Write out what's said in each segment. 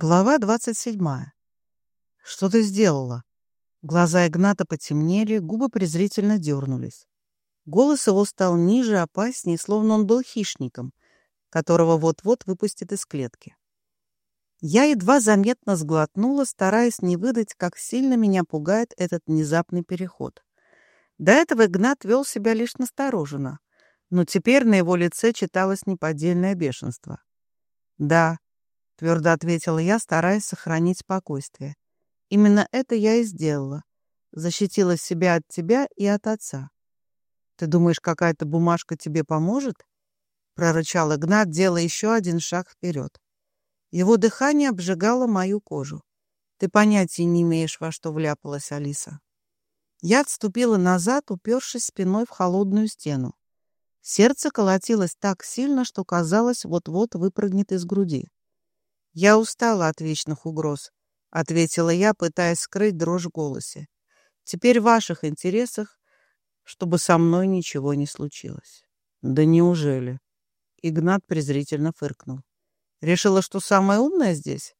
Глава двадцать седьмая. «Что ты сделала?» Глаза Игната потемнели, губы презрительно дернулись. Голос его стал ниже, опаснее, словно он был хищником, которого вот-вот выпустят из клетки. Я едва заметно сглотнула, стараясь не выдать, как сильно меня пугает этот внезапный переход. До этого Игнат вел себя лишь настороженно, но теперь на его лице читалось неподдельное бешенство. «Да», — твердо ответила я, стараясь сохранить спокойствие. «Именно это я и сделала. Защитила себя от тебя и от отца». «Ты думаешь, какая-то бумажка тебе поможет?» — прорычал Игнат, делая еще один шаг вперед. Его дыхание обжигало мою кожу. «Ты понятия не имеешь, во что вляпалась Алиса». Я отступила назад, упершись спиной в холодную стену. Сердце колотилось так сильно, что казалось, вот-вот выпрыгнет из груди. «Я устала от вечных угроз», — ответила я, пытаясь скрыть дрожь в голосе. «Теперь в ваших интересах, чтобы со мной ничего не случилось». «Да неужели?» Игнат презрительно фыркнул. «Решила, что самая умная здесь?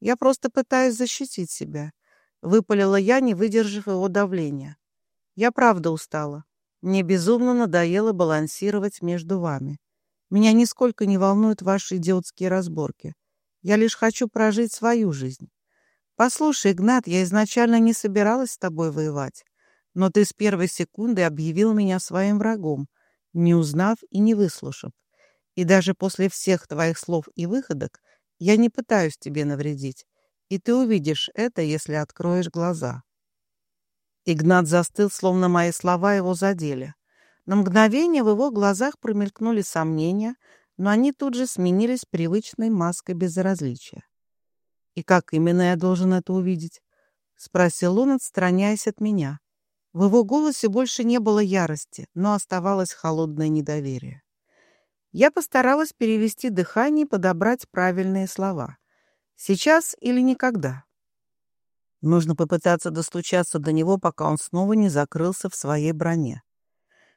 Я просто пытаюсь защитить себя. Выпалила я, не выдержав его давления. Я правда устала. Мне безумно надоело балансировать между вами. Меня нисколько не волнуют ваши идиотские разборки. Я лишь хочу прожить свою жизнь. Послушай, Игнат, я изначально не собиралась с тобой воевать, но ты с первой секунды объявил меня своим врагом, не узнав и не выслушав. И даже после всех твоих слов и выходок я не пытаюсь тебе навредить и ты увидишь это, если откроешь глаза». Игнат застыл, словно мои слова его задели. На мгновение в его глазах промелькнули сомнения, но они тут же сменились привычной маской безразличия. «И как именно я должен это увидеть?» — спросил он, отстраняясь от меня. В его голосе больше не было ярости, но оставалось холодное недоверие. Я постаралась перевести дыхание и подобрать правильные слова. Сейчас или никогда. Нужно попытаться достучаться до него, пока он снова не закрылся в своей броне.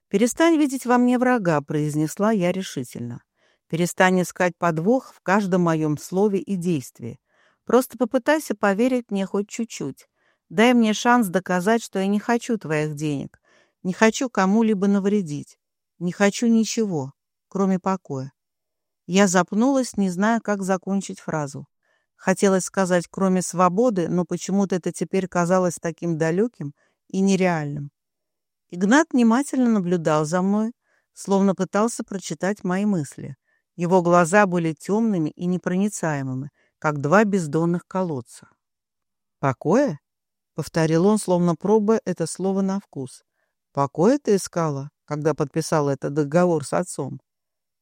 «Перестань видеть во мне врага», — произнесла я решительно. «Перестань искать подвох в каждом моем слове и действии. Просто попытайся поверить мне хоть чуть-чуть. Дай мне шанс доказать, что я не хочу твоих денег, не хочу кому-либо навредить, не хочу ничего, кроме покоя». Я запнулась, не зная, как закончить фразу. Хотелось сказать, кроме свободы, но почему-то это теперь казалось таким далеким и нереальным. Игнат внимательно наблюдал за мной, словно пытался прочитать мои мысли. Его глаза были темными и непроницаемыми, как два бездонных колодца. «Покоя?» — повторил он, словно пробуя это слово на вкус. «Покоя ты искала, когда подписала этот договор с отцом?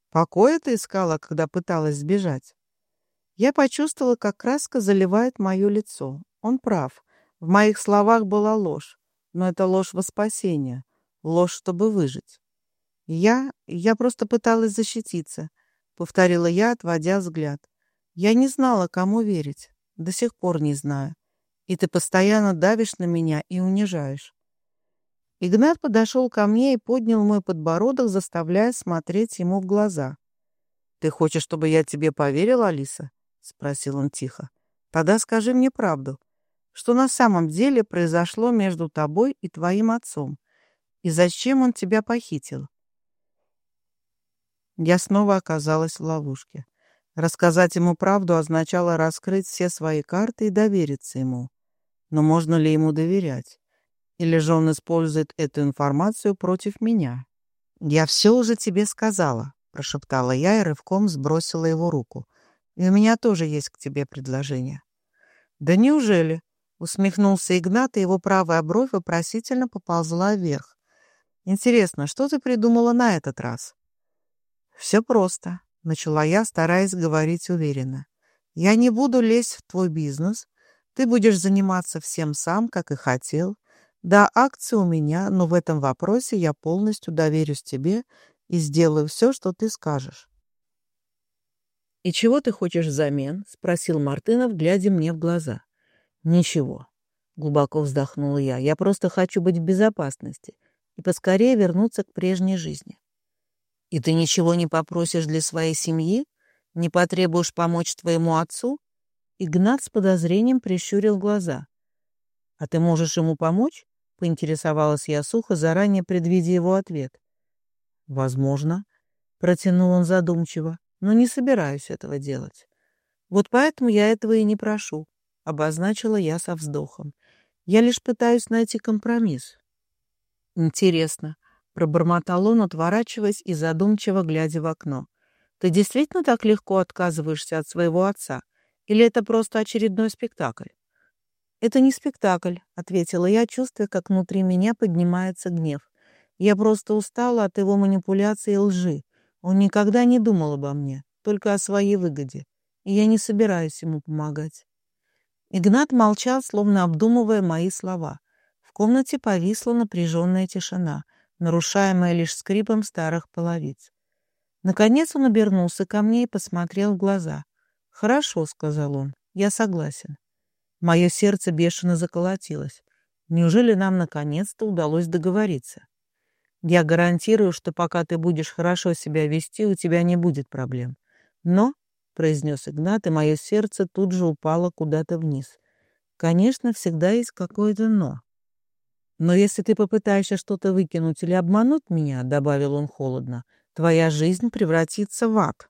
Покоя ты искала, когда пыталась сбежать?» Я почувствовала, как краска заливает мое лицо. Он прав. В моих словах была ложь. Но это ложь во спасение. Ложь, чтобы выжить. Я... я просто пыталась защититься, — повторила я, отводя взгляд. Я не знала, кому верить. До сих пор не знаю. И ты постоянно давишь на меня и унижаешь. Игнат подошел ко мне и поднял мой подбородок, заставляя смотреть ему в глаза. «Ты хочешь, чтобы я тебе поверила, Алиса? — спросил он тихо. «Тогда скажи мне правду. Что на самом деле произошло между тобой и твоим отцом? И зачем он тебя похитил?» Я снова оказалась в ловушке. Рассказать ему правду означало раскрыть все свои карты и довериться ему. Но можно ли ему доверять? Или же он использует эту информацию против меня? «Я все уже тебе сказала», — прошептала я и рывком сбросила его руку. И у меня тоже есть к тебе предложение». «Да неужели?» — усмехнулся Игнат, и его правая бровь вопросительно поползла вверх. «Интересно, что ты придумала на этот раз?» «Все просто», — начала я, стараясь говорить уверенно. «Я не буду лезть в твой бизнес. Ты будешь заниматься всем сам, как и хотел. Да, акции у меня, но в этом вопросе я полностью доверюсь тебе и сделаю все, что ты скажешь. «И чего ты хочешь взамен?» — спросил Мартынов, глядя мне в глаза. «Ничего», — глубоко вздохнула я. «Я просто хочу быть в безопасности и поскорее вернуться к прежней жизни». «И ты ничего не попросишь для своей семьи? Не потребуешь помочь твоему отцу?» Игнат с подозрением прищурил глаза. «А ты можешь ему помочь?» — поинтересовалась я сухо, заранее предвидя его ответ. «Возможно», — протянул он задумчиво, — «но не собираюсь этого делать. Вот поэтому я этого и не прошу», — обозначила я со вздохом. «Я лишь пытаюсь найти компромисс». «Интересно», — пробормотал он, отворачиваясь и задумчиво глядя в окно. «Ты действительно так легко отказываешься от своего отца? Или это просто очередной спектакль?» «Это не спектакль», — ответила я, чувствуя, как внутри меня поднимается гнев. «Я просто устала от его манипуляций и лжи. Он никогда не думал обо мне, только о своей выгоде. И я не собираюсь ему помогать». Игнат молчал, словно обдумывая мои слова. В комнате повисла напряженная тишина, нарушаемая лишь скрипом старых половиц. Наконец он обернулся ко мне и посмотрел в глаза. «Хорошо», — сказал он, — «я согласен». Мое сердце бешено заколотилось. Неужели нам наконец-то удалось договориться? Я гарантирую, что пока ты будешь хорошо себя вести, у тебя не будет проблем. Но, — произнес Игнат, и мое сердце тут же упало куда-то вниз. Конечно, всегда есть какое-то «но». «Но если ты попытаешься что-то выкинуть или обмануть меня, — добавил он холодно, — твоя жизнь превратится в ад».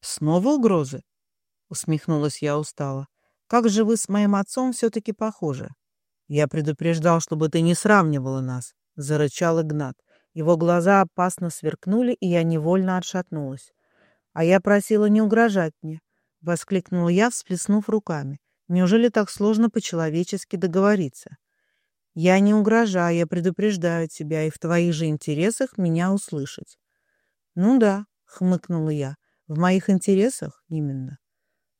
«Снова угрозы?» — усмехнулась я устало. Как же вы с моим отцом все-таки похожи. Я предупреждал, чтобы ты не сравнивала нас, — зарычал Игнат. Его глаза опасно сверкнули, и я невольно отшатнулась. А я просила не угрожать мне, — воскликнула я, всплеснув руками. Неужели так сложно по-человечески договориться? Я не угрожаю, я предупреждаю тебя, и в твоих же интересах меня услышать. Ну да, — хмыкнула я, — в моих интересах именно.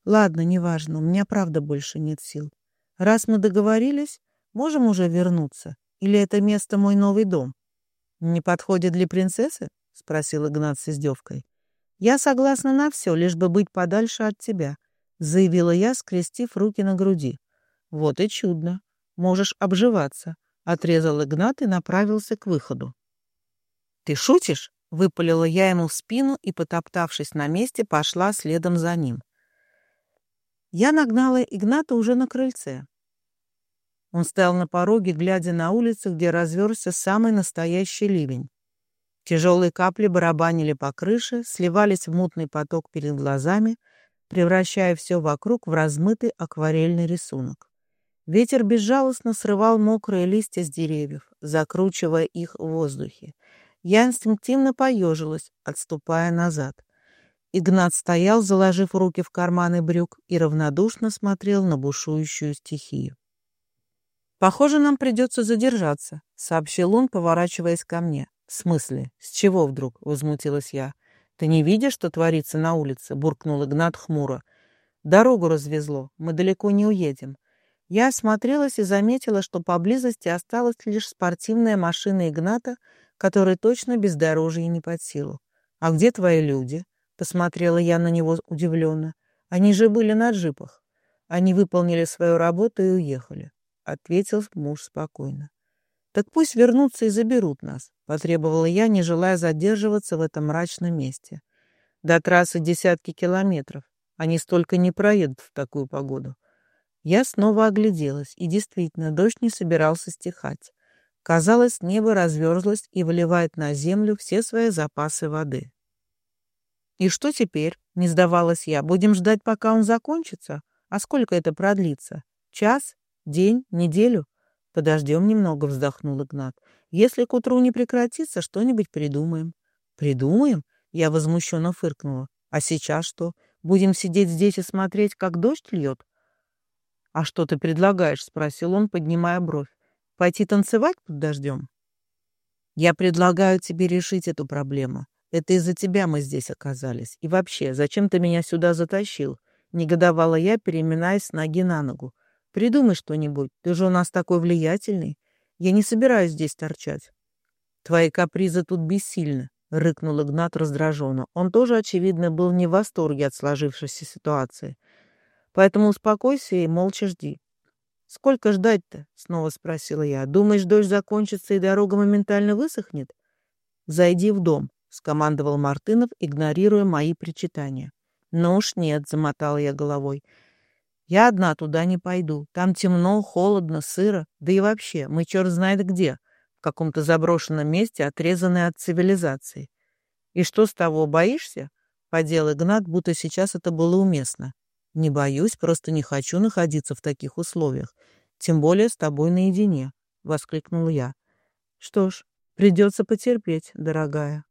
Ладно, неважно, у меня правда больше нет сил. Раз мы договорились, можем уже вернуться. Или это место мой новый дом? Не подходит для принцессы? Спросил Игнат с издевкой. Я согласна на все, лишь бы быть подальше от тебя, заявила я, скрестив руки на груди. Вот и чудно. Можешь обживаться, отрезал Игнат и направился к выходу. Ты шутишь? Выпалила я ему в спину и, потоптавшись на месте, пошла следом за ним. Я нагнала Игната уже на крыльце. Он стоял на пороге, глядя на улицу, где разверся самый настоящий ливень. Тяжелые капли барабанили по крыше, сливались в мутный поток перед глазами, превращая все вокруг в размытый акварельный рисунок. Ветер безжалостно срывал мокрые листья с деревьев, закручивая их в воздухе. Я инстинктивно поежилась, отступая назад. Игнат стоял, заложив руки в карманы брюк, и равнодушно смотрел на бушующую стихию. «Похоже, нам придется задержаться», — сообщил он, поворачиваясь ко мне. «В смысле? С чего вдруг?» — возмутилась я. «Ты не видишь, что творится на улице?» — буркнул Игнат хмуро. «Дорогу развезло. Мы далеко не уедем». Я осмотрелась и заметила, что поблизости осталась лишь спортивная машина Игната, которая точно бездорожье не под силу. «А где твои люди?» Посмотрела я на него удивленно. Они же были на джипах. Они выполнили свою работу и уехали. Ответил муж спокойно. Так пусть вернутся и заберут нас, потребовала я, не желая задерживаться в этом мрачном месте. До трассы десятки километров. Они столько не проедут в такую погоду. Я снова огляделась, и действительно, дождь не собирался стихать. Казалось, небо разверзлось и выливает на землю все свои запасы воды. «И что теперь?» — не сдавалась я. «Будем ждать, пока он закончится? А сколько это продлится? Час? День? Неделю?» «Подождем немного», — вздохнул Игнат. «Если к утру не прекратится, что-нибудь придумаем». «Придумаем?» — я возмущенно фыркнула. «А сейчас что? Будем сидеть здесь и смотреть, как дождь льет?» «А что ты предлагаешь?» — спросил он, поднимая бровь. «Пойти танцевать под дождем?» «Я предлагаю тебе решить эту проблему. Это из-за тебя мы здесь оказались. И вообще, зачем ты меня сюда затащил?» Негодовала я, переминаясь с ноги на ногу. «Придумай что-нибудь. Ты же у нас такой влиятельный. Я не собираюсь здесь торчать». «Твои капризы тут бессильны», — рыкнул Игнат раздраженно. Он тоже, очевидно, был не в восторге от сложившейся ситуации. «Поэтому успокойся и молча жди». «Сколько ждать-то?» — снова спросила я. «Думаешь, дождь закончится и дорога моментально высохнет?» «Зайди в дом», — скомандовал Мартынов, игнорируя мои причитания. «Ну уж нет», — замотала я головой. Я одна туда не пойду. Там темно, холодно, сыро. Да и вообще, мы черт знает где, в каком-то заброшенном месте, отрезанные от цивилизации. И что с того, боишься? Подел Игнат, будто сейчас это было уместно. Не боюсь, просто не хочу находиться в таких условиях. Тем более с тобой наедине, — воскликнул я. Что ж, придется потерпеть, дорогая.